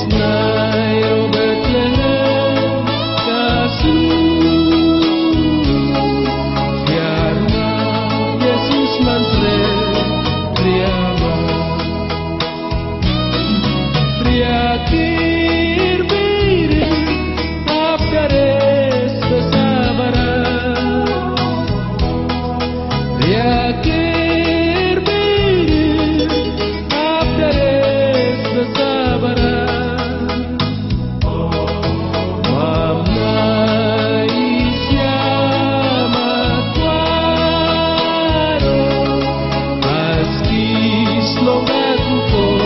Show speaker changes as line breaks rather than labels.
It's not. 不